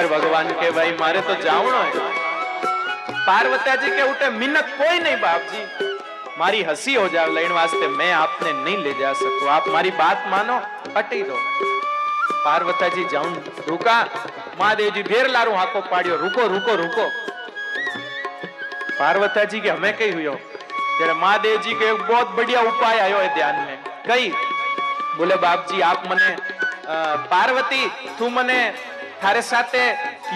શંકર ભગવાન કે ભાઈ, મારે તો જાવણો પાર્વતીજી કે ઉઠે મિનક કોઈ નહીં બાપજી. મારી હસી હો જાવ, લઈને વાસ્તે મેં આપને નહીં લઈ જા શકું. આપ મારી વાત માનો હટી દો. પાર્વતીજી જાઉં, રૂકા, મહાદેવજી ઢેર લારું હાકો પાડ્યો. રૂકો રૂકો રૂકો. પાર્વતીજી કે હમે કઈ હુયો? ત્યારે મહાદેવજી કે, બહુત બઢિયા ઉપાય આયો હે ધ્યાન મેં કઈ? બોલે, બાપજી, આપ મને પાર્વતી, તું મને थारे साथे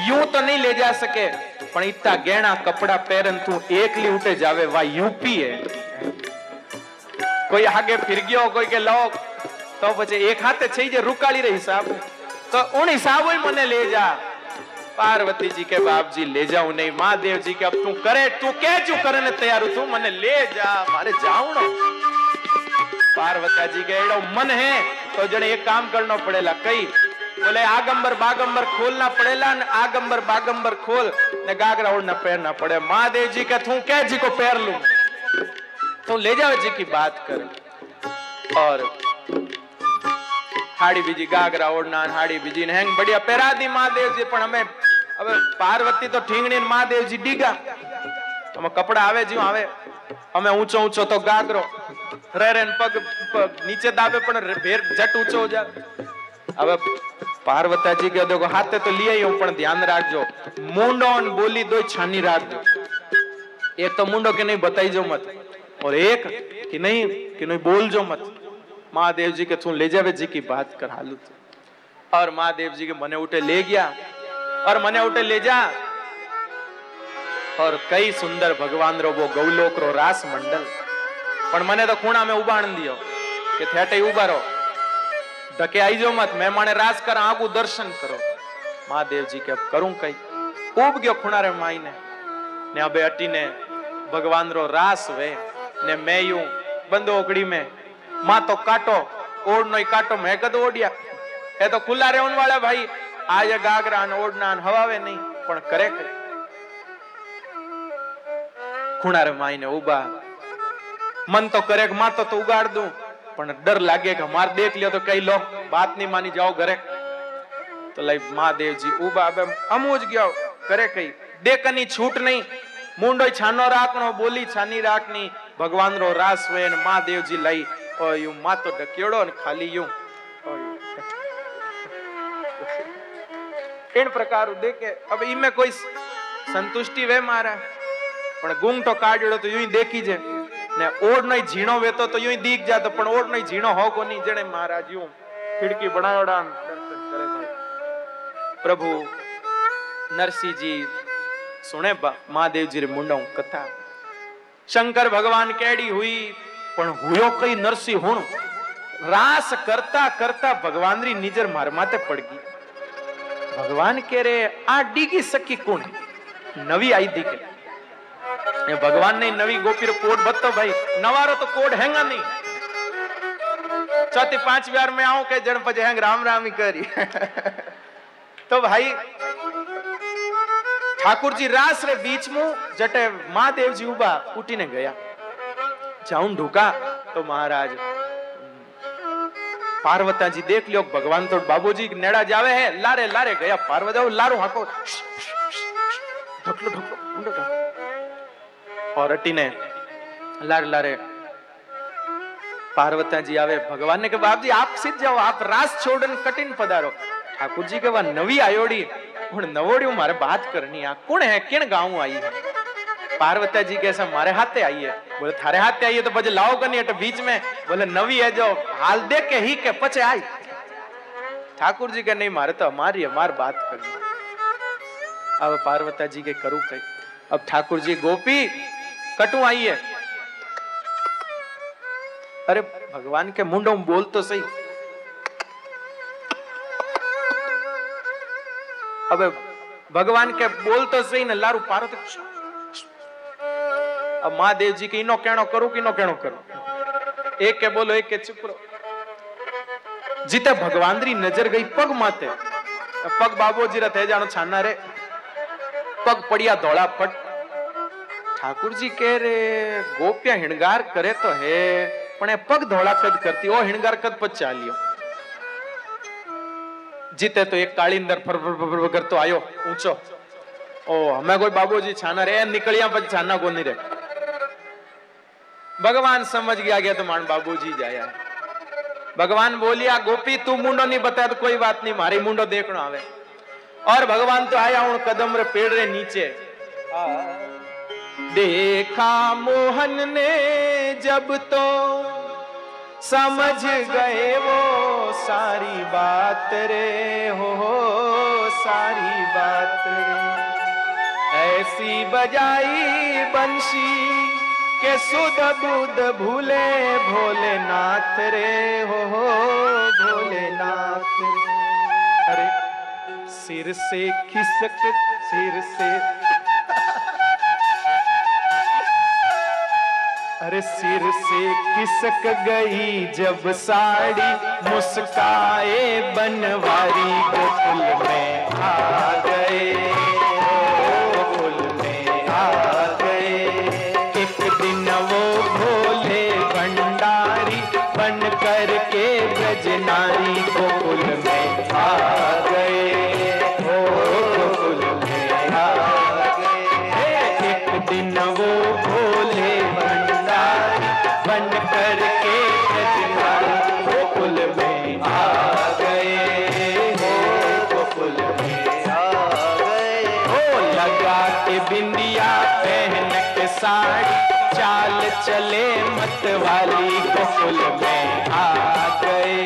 यूं तो नहीं ले जा सके પણ ઇત્તા ગેણા કપડા પહેરન તું એકલી ઉઠે જાવે વા યુપી હે કોઈ આગે ફિર ગયો કોઈ કે લો તો પછી એક હાથે થઈ જે રૂકાળી રહી હિસાબ તો ઉન હિસાબ મને ले जा पार्वती जी के बाप जी ले जाऊं नहीं महादेव जी के अब तू करे तू क्या चू करने तैयार हूं तू मने ले जा मारे जाऊं ना पार्वती जी के एड़ो मन है तो બોલે, આગંબર બાગંબર ખોલ ના પડેલા ને આગંબર બાગંબર ખોલ. ને ગાગરા ઓળ ના પેર ના પડે. મહાદેવજી કે, તું કે જી કો પેર લુ તો લે જાવ જી કી બાત કરે. ઓર હાડી બીજી ગાગરા ઓળના હાડી બીજી ને હેંગ બડિયા પેરાદી મહાદેવજી, પણ અમે હવે પાર્વતી તો ઠીંગણી ને મહાદેવજી ડીગા. અમે કપડા આવે જીવ આવે. અમે ઊંચો ઊંચો તો ગાગરો. રે રે પગ નીચે દાબે, પણ ભેર જટ ઊંચો જાય હવે પાર્વતાજી કે દેખો હાથે તો લઈ આવ્યો પણ ધ્યાન રાખજો મુંડો ને બોલી દોય છાની રાખજો एक तो मुंडो के नहीं बताइजो मत और एक कि नहीं कि नहीं बोलजो मत महादेव जी के तू ले जावे जी की बात कर हालू तू और महादेव जी के मने उठे ले गया और मने उठे ले जा और कई सुंदर भगवान रो वो गौलोक रो रास मंडल પણ મને તો ખૂણા મેં ઉબાણ દિયો કે થેટે ઉભા રહો ધકે આઈજો મત, મહેમાને રાસ કર, આગુ દર્શન કરો. મહાદેવજી કે, કરું કઈ. ખૂબ ગયો ખૂણારે માઈને, ને હવે અટીને ભગવાન રો રાસ વે, ને મેયું બંદો ઓકડી મે. માં તો કાટો ઓડ નો કાટો મેં કદ ઓડિયા. એ તો ખુલ્લા રહેવન વાળા ભાઈ આજે ગાગરા ને ઓડના ને હવાવે નહીં, પણ કરે કરે ખૂણારે માઈને ઊભા. મન તો કરે માતો તો ઉગાડ દઉં. પણ ડર લાગે કે માર દેખ લ્યો તો કઈ લો વાત નહીં માની, જાઓ ઘરે. તો લઈ મહાદેવજી ઊભા બે અમુજ ગયો કરે કઈ દેકની છૂટ નહીં મુંડો છાનો રાખનો બોલી છાની રાખની ભગવાન રો રાસ હોય ને મહાદેવજી લઈ ઓયું માં તો ઢકેડો ને ખાલી યુ. એણ પ્રકાર દેખે, હવે ઈમે કોઈ સંતુષ્ટિ વે મારા, પણ ગુંગ તો કાઢ્યો તો યુ દેખી જાય. ને ઓડ નો ઝીણો વેતો તો યું દીખ જાતો, પણ ઓડ નો ઝીણો હો કોની જેણે મહારાજ યું ખિડકી બનાવડા દર્શન કરે પ્રભુ નરસિંહજી, સુણે મહાદેવજી રે મુંડા કથા. શંકર ભગવાન કેડી હુઈ, પણ હુયો કઈ નરસિંહ હુણ? રાસ કરતા કરતા ભગવાનરી નિજર માર માથે પડગી ભગવાન કે રે, આ ડીગી સકી કોણ? નવી આઈ દી કે. એ ભગવાનની નવી ગોપીર કોડ બતો ભાઈ. નવારો તો કોડ હેંગા નહીં. ચોથી પાંચ વાર મેં આવું કે જણ પછી હેંગ રામ રામી કરી. તો ભાઈ, ઠાકુરજી રાસ રે બીચમાં જટે મહાદેવજી ઊભા ઉઠીને ગયા. જાઉં ઢુકા, તો મહારાજ પાર્વતાજી દેખ લ્યો, ભગવાન તો બાબુજી નેડા જાવે હે. લારે લારે ગયા, પાર્વતી લારું હાકો ઢકલો ઢકલો ઓરટીને લાડલારે પાર્વતાજી આવે ભગવાનને કે બાપજી આપ સીધ જાઓ આપ રાસ છોડન કઠિન પધારો ઠાકુરજી કે વા નવી આયોડી પણ નવોડી મારે વાત કરની આ કોણ હે કેણ ગાઉં આઈ હે પાર્વતાજી કે છે મારે હાથે આઈએ બોલે થારે હાથે આઈએ તો પછી લાવો કની એટલે બીચ મેં બોલે નવી હે જો હાલ દે કે હી કે પછે આઈ ઠાકુરજી કે નહીં મારે તો અમારી અમાર વાત કરી હવે પાર્વતાજી કે કરું કઈ અબ ઠાકુરજી ગોપી કટુ આઈએ અરે ભગવાન કે મુંડો હું બોલ તો સહી હવે ભગવાન કે બોલ તો સહી ને લારું પાર્વતી મહાદેવજી કે ઈનો કેણો કરું કે ઈનો કેણો કરું એક કે બોલો એક કે ચૂપ રહો જીતે ભગવાનરી નજર ગઈ પગ માથે પગ બાબોજી રે થઈ જાણો છાના રે પગ પડ્યા ધોળા પટ ઠાકુરજી કહે રે ગોપ્યા હિણગાર કરે તો હે પણ એ પગ ધોળા કદ કરતી ઓ હિણગાર કદ પર ચાલ્યો જીતે તો એક કાળીંદર ફરફર કરતો આવ્યો ઊંચો ઓ અમે કોઈ બાબુજી છાના રે નીકળ્યા પછી છાના કોની રે ભગવાન સમજ ગયા ગયા તો માણ બાબુજી જાયા ભગવાન બોલ્યા ગોપી તું મુંડો નહીં બતા તો કોઈ વાત નહીં મારી મુંડો દેખણો આવે ઓર ભગવાન તો આયા હું કદમ રે પેડ રે નીચે આ देखा मोहन ने जब तो समझ गए वो सारी बात रे हो, सारी बात रे। ऐसी बजाई बंशी के सुध बुध भूले भोलेनाथ रे हो हो भोलेनाथ अरे सिर से खिसक सिर से अरे सिर से खिसक गई जब साड़ी मुस्काए बनवारी गोकुल में आ गए बन कर के ब्रज नारी गोकुल में आ गए हो। में आ गए ओ, लगा बिंदिया पहन के साड़ी चाल चले मत वाली गोकुल में आ गए।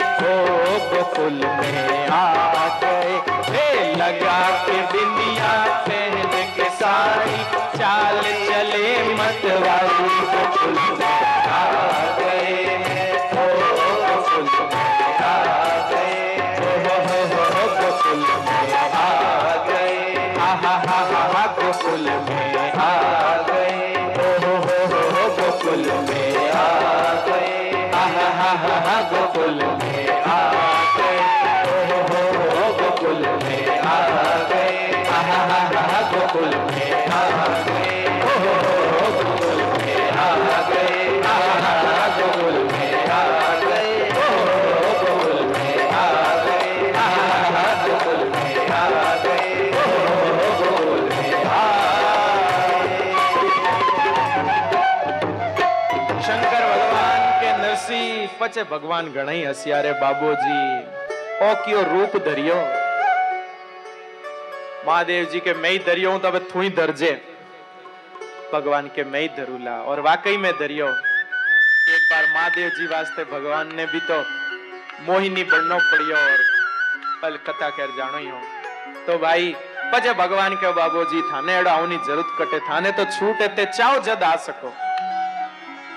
ओ, गोकुल में आ गए। हे लगा के बिंदिया पहन के चाल चले मत वाली गोकुल में आ गए ओ में आ गए ओ हो हो हो हो में आ गए आहा हा हा हा गोकुल में आ गए ओ हो हो हो हो गोकुल में आ गए आहा हा हा हा गोकुल में आ गए ओ हो हो हो हो गोकुल में आ गए हा हा हा गोकुल में વચ્ચે ભગવાન ગણાઈ હસિયારે, બાબોજી ઓ કયો રૂપ ધર્યો. મહાદેવજી કે મેં ધર્યો, હું તમે થુઈ ધરજે. ભગવાન કે મેં ધરુલા. ઓર વાકઈ મેં ધર્યો. એક બાર મહાદેવજી વાસ્તે ભગવાન ને બી તો મોહિની બનનો પડ્યો ઓર પલ કથા કેર જાણો તો ભાઈ, પછી ભગવાન કે, બાબોજી, થાને એડો આવની જરૂર કટે, થાને તો છૂટે તે ચાવ જદ આ શકો.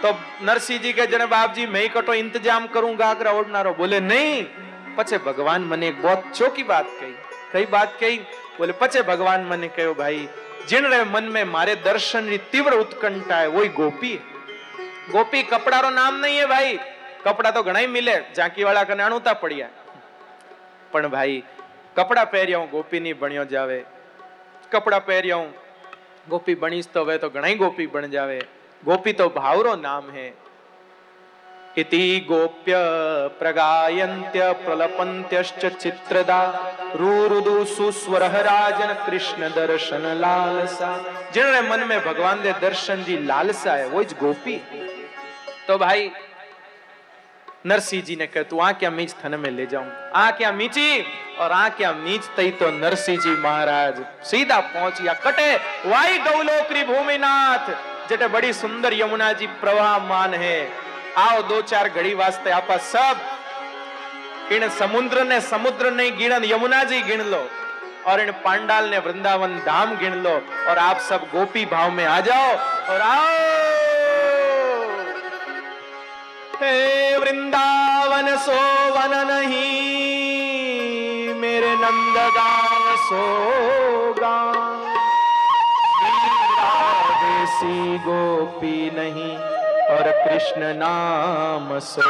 जद आ सको तो नरसिंह जी के जने बाप जी मैं ही कटो इंतजाम करूंगा अगर ओढ़नारो बोले नहीं पछे भगवान मने एक बहुत चौकी बात कही कई बात कही बोले पछे भगवान मने कहो भाई जिन रे मन में मारे दर्शन की तीव्र उत्कंठा है वही गोपी है गोपी कपड़ा रो नाम नहीं है भाई कपड़ा तो घना ही मिले झांकी वाला कने अणुता पड़िया पण भाई कपड़ा પહેર્યા હું ગોપી ની બન્યો જાવે કપડા પહેર્યા હું ગોપી બનીશ તો હવે તો ઘણા ગોપી બન જાવે गोपी तो भावरो नाम है इति गोप्य प्रगायन्त्य प्रलपन्त्यश्च चित्रदा रुरुदु सुस्वरह राजन कृष्ण दर्शन लालसा जिन्होंने मन में भगवान दे दर्शन जी लालसा है वो इज गोपी तो भाई नरसी जी ने कह तू आ क्या मीच थन में ले जाऊं क्या मीची और आ क्या मीच तई तो नरसी जी महाराज सीधा पहुंच या कटे वाई गौलोकरी भूमिनाथ जटे बड़ी सुंदर यमुना जी प्रवाहमान है। आओ दो चार घड़ी वास्ते आपा सब। इन समुद्र ने समुद्र नहीं गिणन यमुना जी गिन लो। और इन पांडाल ने वृंदावन धाम गिन लो। और आप सब गोपी भाव में आ जाओ। और आओ। वृंदावन, सोवन नहीं, मेरे नंद नंदगान सो गान देसी गोपी नहीं और कृष्ण नाम सो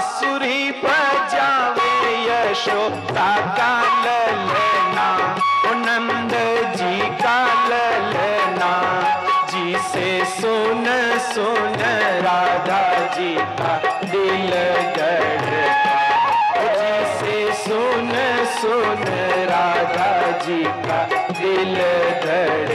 बांसुरी बजावे यशोदा का ललना नंद जी का ललना जी से सुन सुन राधा जी का दिल गढ़ता जी सुन सुन राधा जी का दिल गढ़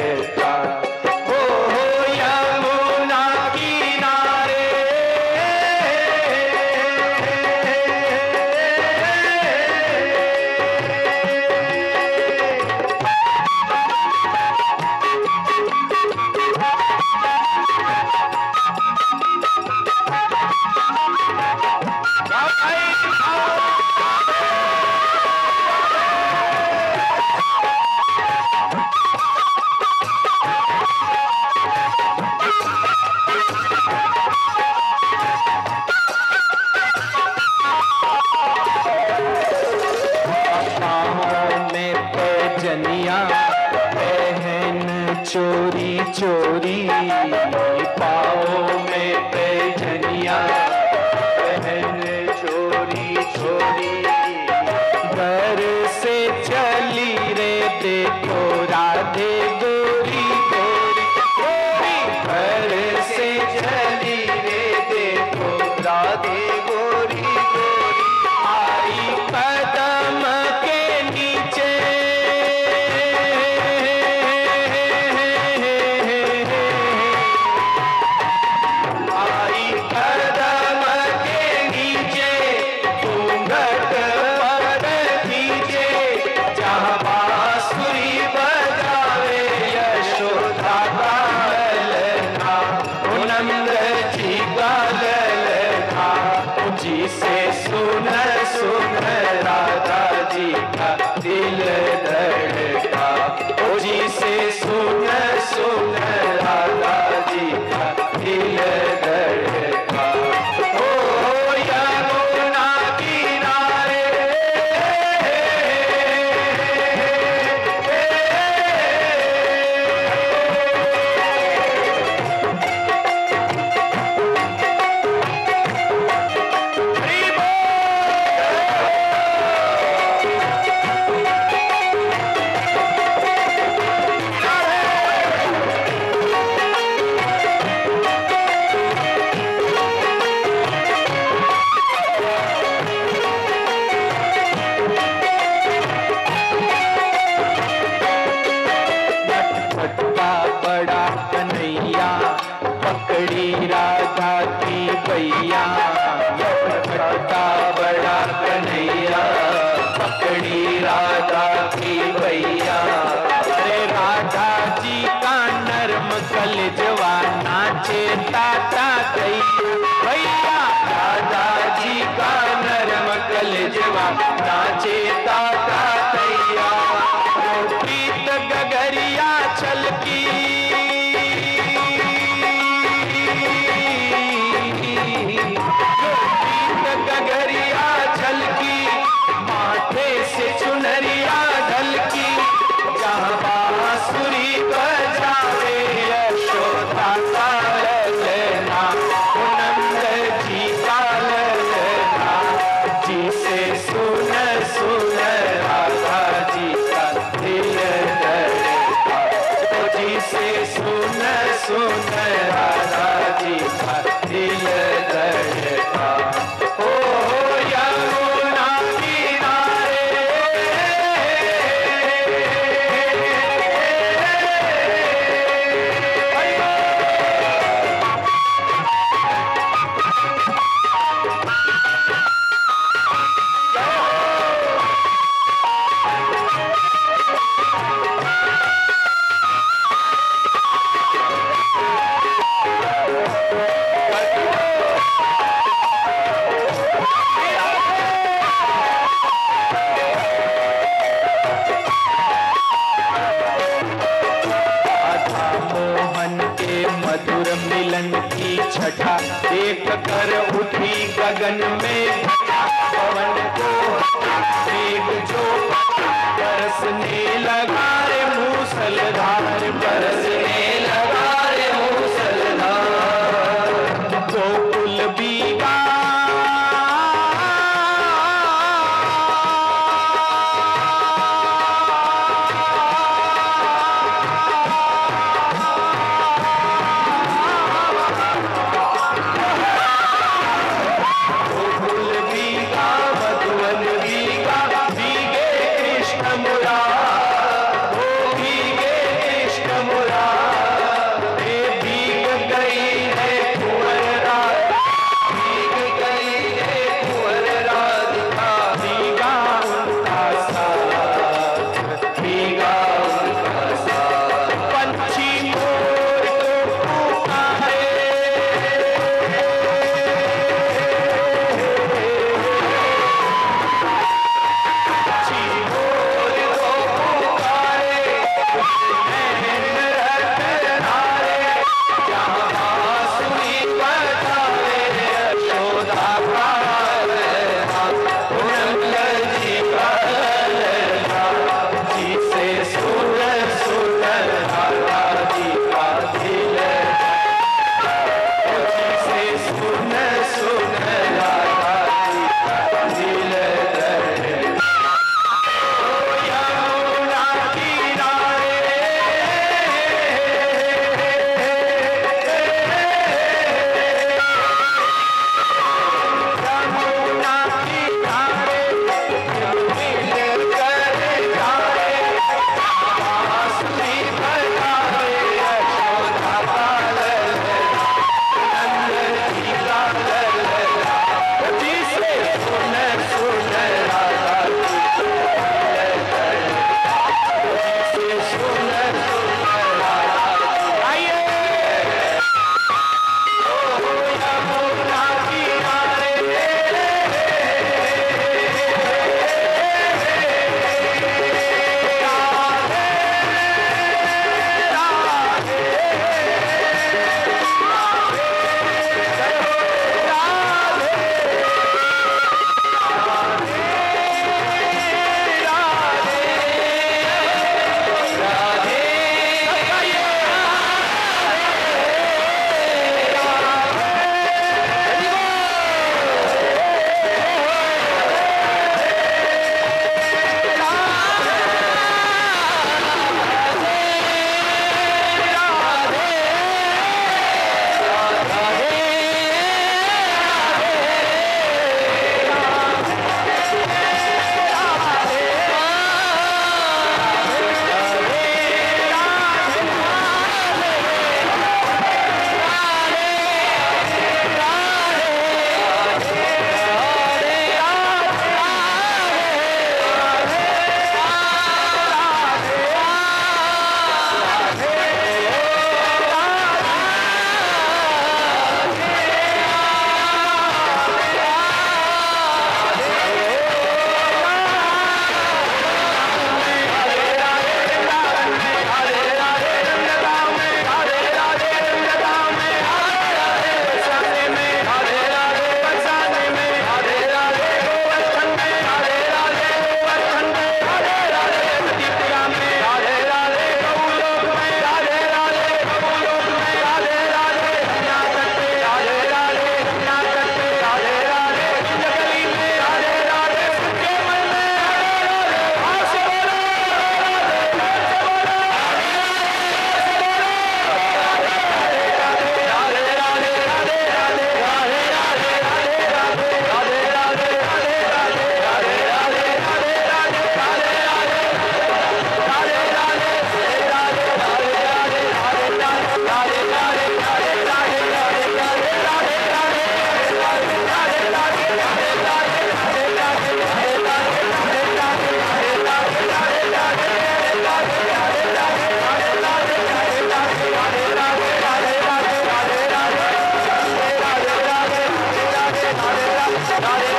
Got.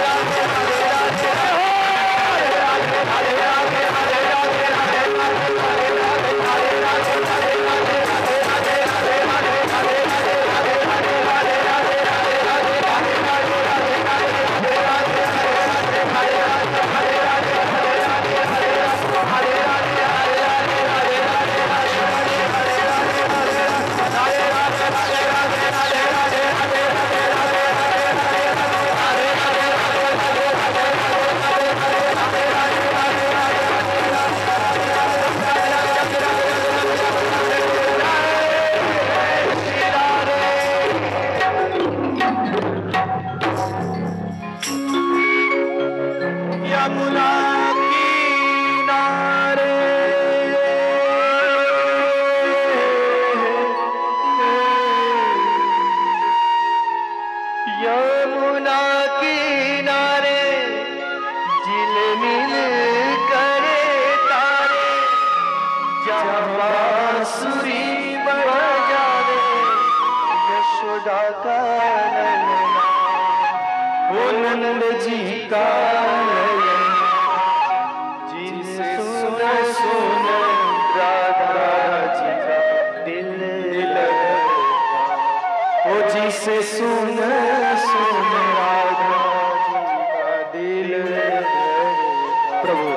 प्रभु।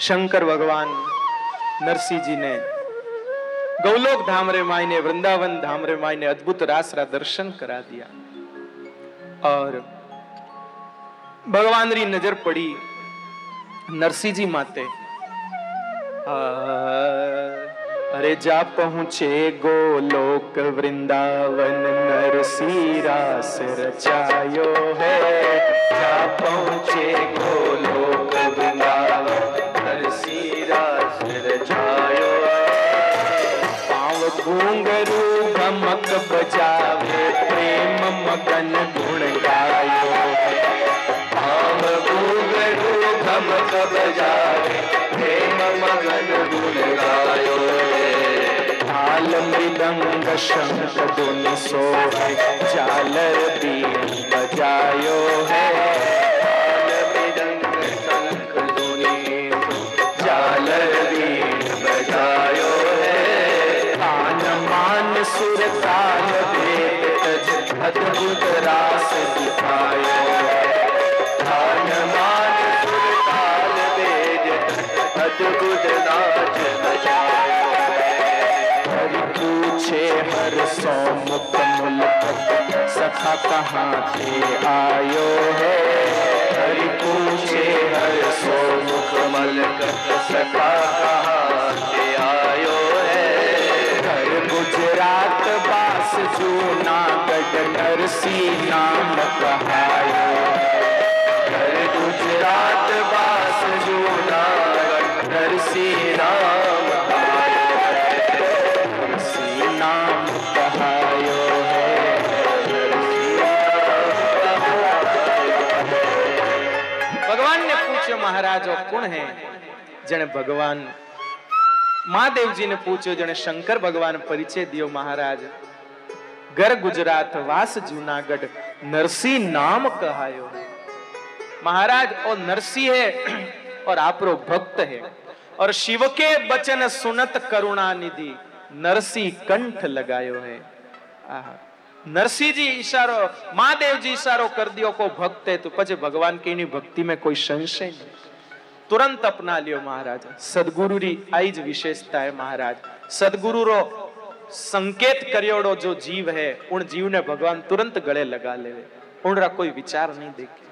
शंकर भगवान नरसी जी ने गौलोक धाम रे माई ने वृंदावन धाम रे मायने अद्भुत रास रा दर्शन करा दिया। और भगवान री नजर पड़ी नरसिंह जी माते आ, अरे जा पहुंचे गोलोक वृंदावन नरसिंह रास रचायो है जा पहुंचे घूंघरू गमक बजावे, प्रेम मगन गुण गायो। आम घूंघरू धमक बजावे, प्रेम मगन गुण गायो। ताल मृदंग शंख धुन सोहे झालर बीन बजायो है। सखा कहाँ थे आयो है। हरि पूछे, हर सो मुख मलक सखा कहाँ से आयो है। हर गुजरात बास जूनागढ़ नरसी नाम कहायो जने भगवान महादेव जी ने पूछो जने शंकर भगवान परिचय दियो महाराज घर गुजरात वास जूनागढ़ नरसी नाम कहायो है महाराज और नरसी है और आपरो भक्त है और शिव के बचन सुनत करुणा निधि नरसी कंठ लगायो है आहा नरसिंह जी इशारो महादेव जी इशारो कर दियो को भक्त है तो પછી ભગવાન કે એની ભક્તિમાં કોઈ સંશય નહીં તુરંત અપના લ્યો મહારાજ સદગુરુ રી આઈ જ વિશેષતા હે મહારાજ સદગુરુ રો સંકેત કર્યોડો જો જીવ है उन जीव ने भगवान तुरंत गले लगा लेवे उनरा कोई विचार नहीं देखे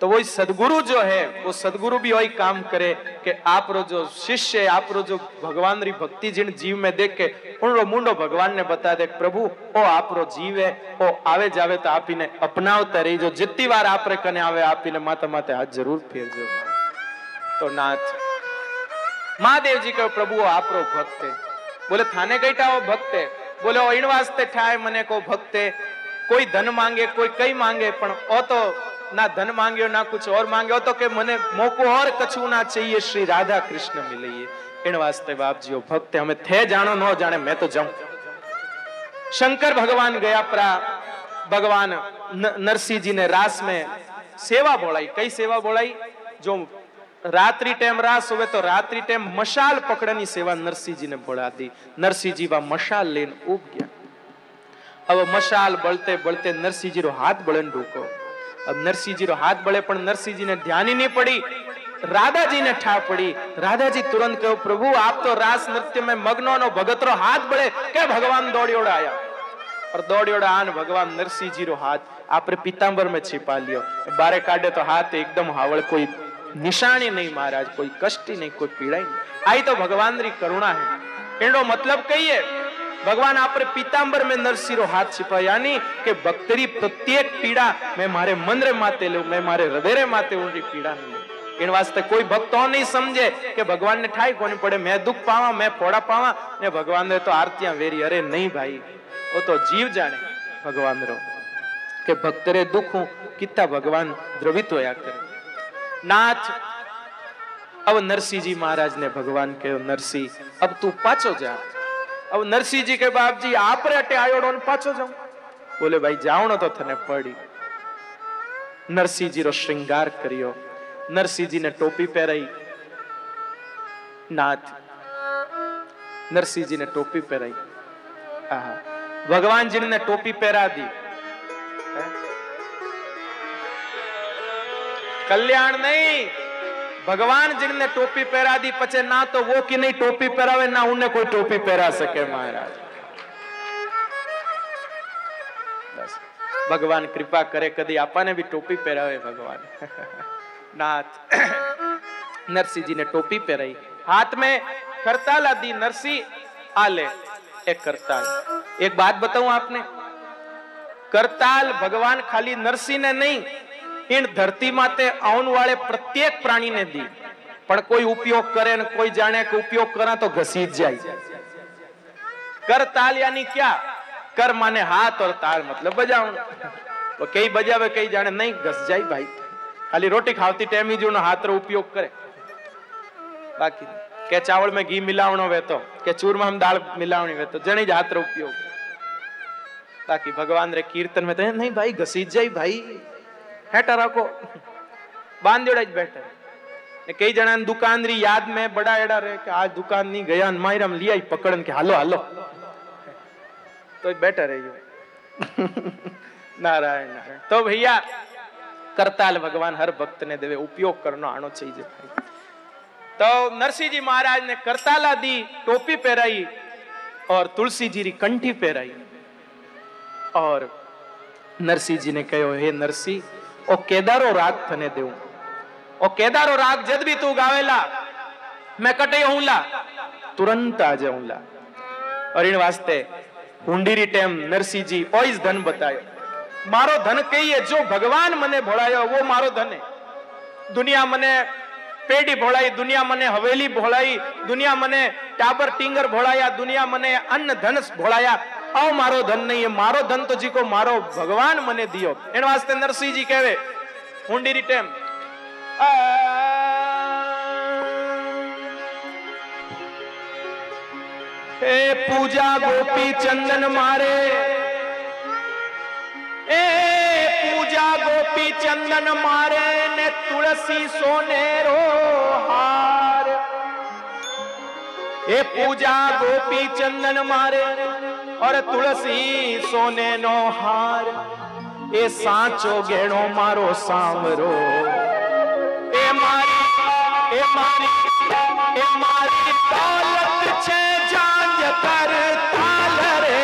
तो वही सदगुरु जो है वो सदगुरु भी वही काम करे कि आप रो जो शिष्य है आप रो जो भगवान री भक्ति जिन जीव में देखे उनरो मुंडो भगवान ने बता दे प्रभु ओ आप रो जीव है ओ आवे जावे तो आप इन्हें अपनावता रही जो जितनी बार आप रे कने તો નાથ. મહાદેવજી કહ્યું પ્રભુ આપરો ભક્તે. બોલે, થાને ગઈટાઓ ભક્તે? બોલે ઓઈણ વાસ્તે ઠાય મને કો ભક્તે. કોઈ ધન માંગે, કોઈ કઈ માંગે, પણ ઓ તો ના ધન માંગ્યો, ના કુછ ઓર માંગ્યો તો કે મને મોકો ઓર કછુ ના ચાહીએ, શ્રી રાધા કૃષ્ણ મિલઈએ એણ વાસ્તે બાપજીઓ, ભક્તે, અમે થે જાણો, ન જાણે, મેં તો જાઉં. શંકર ભગવાન ગયા પ્રા ભગવાન નરસિંહજી રાસ મેં સેવા બોલાઈ. કઈ સેવા બોલાઈ? જો રાત્રિ ટાઈમ રાસ હોવે તો રાત્રિ ટાઈમ મશાલ પકડની સેવા નરસિંહજીને બોલાતી નરસિંહજી વા મશાલ લઈને ઉભ ગયા હવે મશાલ બળતે બળતે નરસિંહજીનો હાથ બળે ને ઢૂકો अब નરસિંહજીનો હાથ બળે પણ નરસિંહજીને ધ્યાન ही नहीं पड़ी રાધાજીને ઠા પડી રાધાજી તુરંત કહ્યું પ્રભુ આપ તો રાસ નૃત્ય में મગ્નો નો ભગતરો હાથ બળે કે ભગવાન દોડ્યોડા આયા और दौड़ियोड़ा आन भगवान नरसिंह जी रो हाथ आपरे पीतांबर में छिपा लियो बारे काटे तो हाथ एकदम हावड़ कोई નિશાને નહીં મહારાજ, કોઈ કષ્ટી નહીં, કોઈ પીડાય નહીં. આ તો ભગવાનની કરુણા હે. એનો મતલબ કહીએ, ભગવાન આપણે પિતાંબર મેં નરસિંહો હાથ છિપાયાની કે ભક્તરી પ્રત્યેક પીડા મેં મારે મનરે માતે લેવું, મેં મારે હૃદયરે માતે ઊંડી પીડા નહીં. એના વાસ્તે કોઈ ભક્તો નહીં સમજે કે ભગવાનને ઠાઈ કોની પડે, મેં દુઃખ પાવા, મેં ફોડા પાવા, ને ભગવાનને તો આરતીਆਂ વેરી, અરે નહીં ભાઈ, ઓ તો જીવ જાણે ભગવાન રો કે ભક્તરે દુઃખ હું, કિત્તા ભગવાન દ્રવિત હોયા કરે. નાથ. અવ નરસિંહજી મહારાજને ભગવાન કહ્યો, નરસિંહ, અબ તું પાછો જા. અવ નરસિંહજી કે બાપજી આપણે અટે આયોડો ને પાછો જાઉં. બોલે, ભાઈ, જાવણો તો તને પડી. નરસિંહજીનો શ્રૃંગાર કર્યો. નરસિંહજી ને ટોપી પહેરાઈ. નાથ. નરસિંહજી ને ટોપી પહેરાઈ. આહા. ભગવાનજીને ટોપી પહેરાવી. કલ્યાણ નહીં. ભગવાન જીને ટોપી પહેરા દી, પછી ના તો વો કે નહીં ટોપી પહેરાવે, ના ઉને કોઈ ટોપી પહેરા સકે મહારાજ. ભગવાન કૃપા કરે, કદી આપણને બી ટોપી પહેરાવે ભગવાન. નાથ. નરસિંહજીને ટોપી પહેરાઈ. હાથ મેં કરતાલ દી નરસિંહ, આલે. એ કરતાલ. એક વાત બતાવું આપને. કરતાલ ભગવાન ખાલી નરસિંહને નહીં એણ ધરતી માતે આવન વાળે પ્રત્યેક પ્રાણીને દી. પણ કોઈ ઉપયોગ કરે ને કોઈ જાણે કે ઉપયોગ કરે તો ઘસી જ જાય. કર તાલ ક્યા? કર માને હાથ ઓર તાલ મતલબ બજાવણ. તો કઈ બજાવે, કઈ જાણે, નહીં, ઘસ જાય ભાઈ. ખાલી રોટી ખાવતી ટાઈમ જ એનો હાથનો ઉપયોગ કરે. બાકી કે ચાવળ મેં ઘી મિલાવણો વહેતો, કે ચૂરમાં દાળ મિલાવણી વહેતો, જણી જ હાથનો ઉપયોગ. બાકી ભગવાન રે કીર્તન મેં તો નહીં ભાઈ, ઘસી જાય ભાઈ. भाई हेटा रखो बांधेड़ा જ બેઠા ને કઈ જણા દુકાન રી યાદ में बड़ा एड़ा रे કે આ દુકાન ની ગયા ને માયરામ લઈ આવી પકડન કે હાલો હાલો તો બેઠા રહ્યો नारायण नारायण तो भैया करताल भगवान हर भक्त ने देवे उपयोग करना आनो चाहिए भाई तो नरसिंह जी महाराज ने करताला दी टोपी पहराई और तुलसी जी री कंठी पहराई और नरसिंह जी ने कहो ઓ કેદારો રાગ થને દેવું. ઓ કેદારો રાગ જદ બી તું ગાવેલા, મેં કટે હુંલા. તુરંત આજે હુંલા. અરીણ વાસ્તે, હુંડીરી ટેમ નરસિંહજી ઓઈસ ધન બતાયો. મારો ધન કહીએ, જો ભગવાન મને ભળાયો, વો મારો ધન. દુનિયા મને धन है दुनिया मने पेडी भोळाई दुनिया मने हवेली भोळाई दुनिया मने टाबर टिंगर भोळाया दुनिया मने अन्न धन भोळाया आओ मारो धन नहीं है मारो धन तो जी को मारो भगवान मने दियो एन वास्ते नरसिंह जी कहवे हुंडीरी टेम કલી ચંદન મારે ને તુલસી સોનેરો હાર. એ પૂજા ગોપી ચંદન મારે ઓર તુલસી સોનેનો હાર. એ સાચો ગેણો મારો સાંભરો એ મારી એ મારી એ મારી દોલત છે જાંજ કર તાલ રે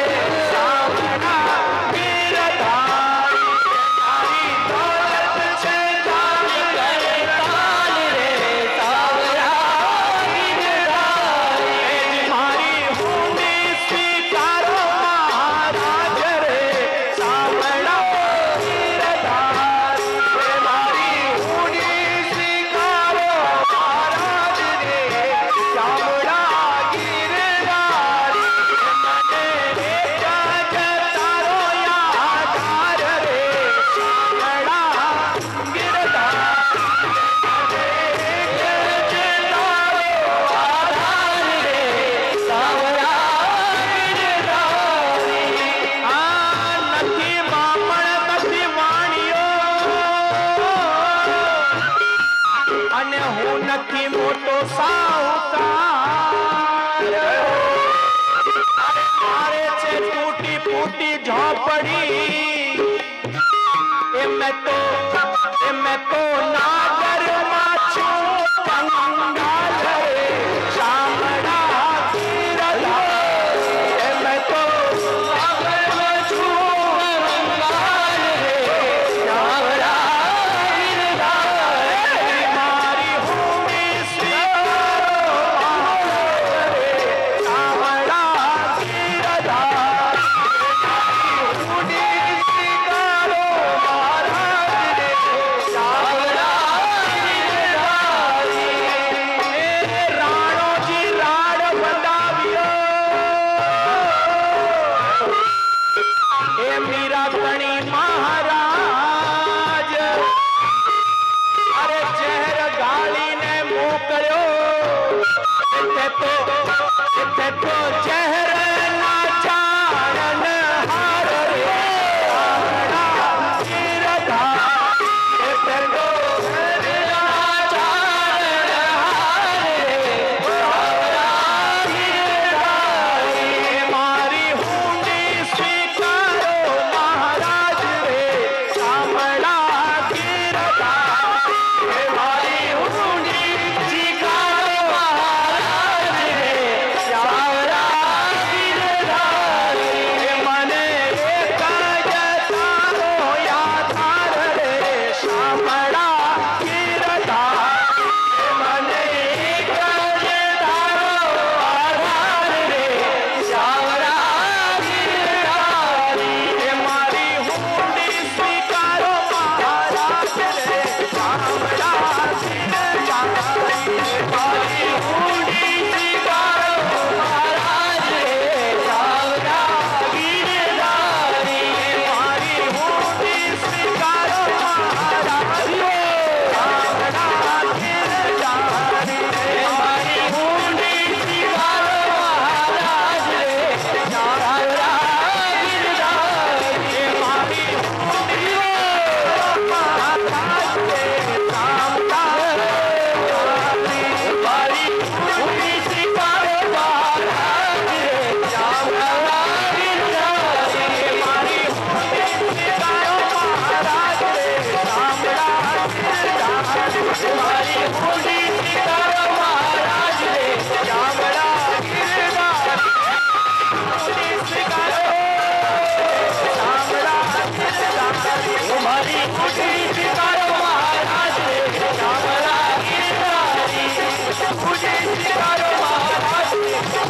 મહારાજ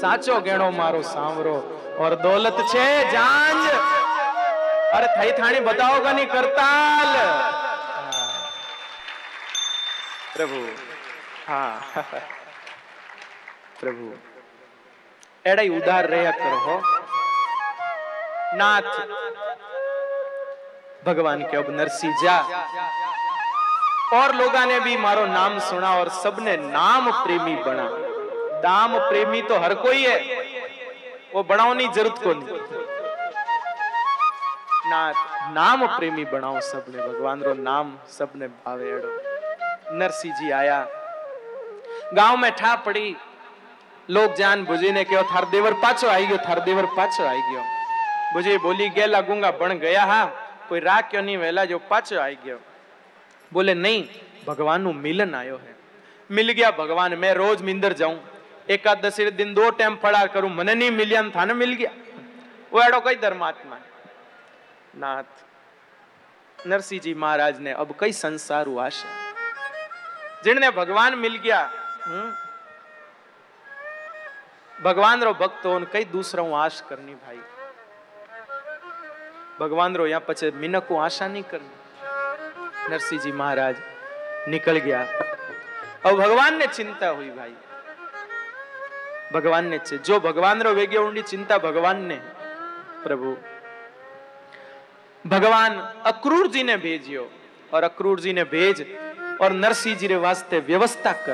સાચો ગેણો મારો સાંવરો और દોલત છે જાંજ અરે થઈ થાણી બતાવો કની કરતાલ પ્રભુ હા પ્રભુ એડાઈ ઉદાર રહ્યા કરો હો नाथ भगवान के अब नरसी जा और लोगा ने भी मारो नाम सुना और सबने नाम प्रेमी बना दाम प्रेमी तो हर कोई है वो बनाओनी जरूरत को नहीं नाथ नाम प्रेमी बनाओ सबने भगवान रो नाम सबने भावे एड़ो नरसी जी आया गांव में ठा पड़ी लोग जान बुझी ने कहो थार देवर पाछो आई गयो थार देवर पाछो आई गयो बुझी बोली गेला गुंगा बन गया हा कोई राह क्यों नहीं वेला जो पाछो आई गयो बोले नहीं भगवान नु मिलन आयो है मिल गया भगवान मैं रोज मिंदर जाऊं एकादशी रे दिन दो टाइम फड़ा करूं मने नहीं मिलिया ने थाने मिल गया वो एड़ो कई धर्मात्मा है। नाथ नरसिंह जी महाराज ने अब कई संसार आशा जिनने भगवान मिल गया हम्म, भगवान रो भक्त हो कई दूसरा हूं आश करनी भाई भगवान रो यहाँ पचे मिनक को आशा नहीं करनी नरसिंह जी महाराज निकल गया अब भगवान ने चिंता हुई भाई भगवान ने चे- जो भगवान रो वेगे उंडी चिंता भगवान ने प्रभु भगवान अक्रूर जी ने भेजियो और अक्रूर जी ने भेज और नरसिंह जी रे वास्ते व्यवस्था कर